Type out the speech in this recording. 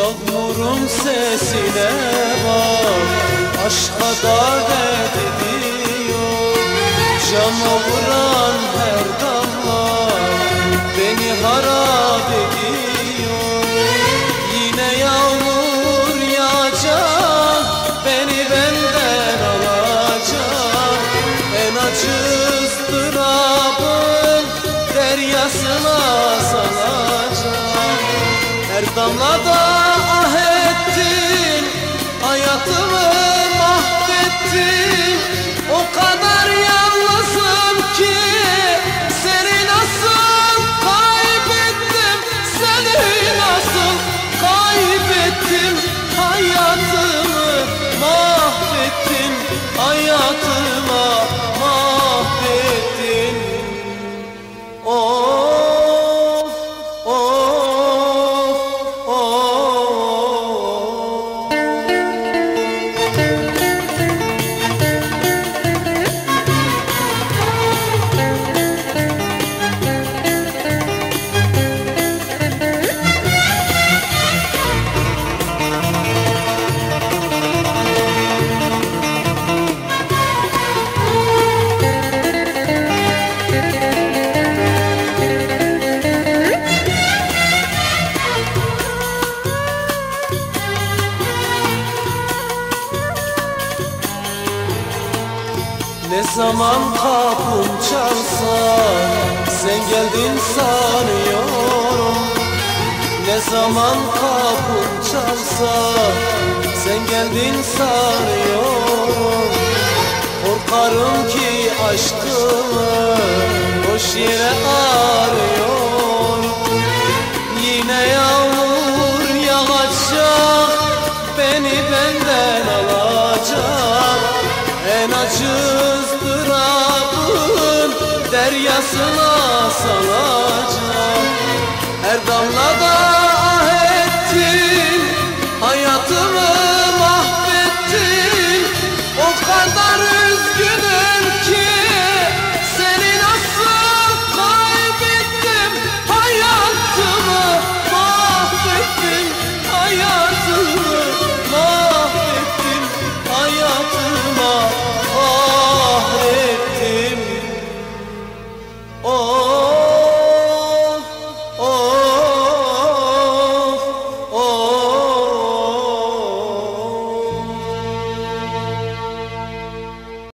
Yağmurun sesine bak Aşka davet ediyor. Cama vuran her damla Beni harap ediyor. Yine yağmur yağacak Beni benden alacak. En acı ıstırabın Deryasına salacak her damlada ah ettin Hayatımı mahvettin. O kadar yalnızım ki Seni nasıl kaybettim? Seni nasıl kaybettim? Hayatımı mahvettin Hayatıma mahvettin. Of, Ne zaman kapım çalsa Sen geldin sanıyorum. Ne zaman kapım çalsa Sen geldin sanıyorum. Korkarım ki aşkımı Boş yere arıyorum. Yine yağmur yağacak Beni benden alacak. En acı deryasına salacak. Her damlada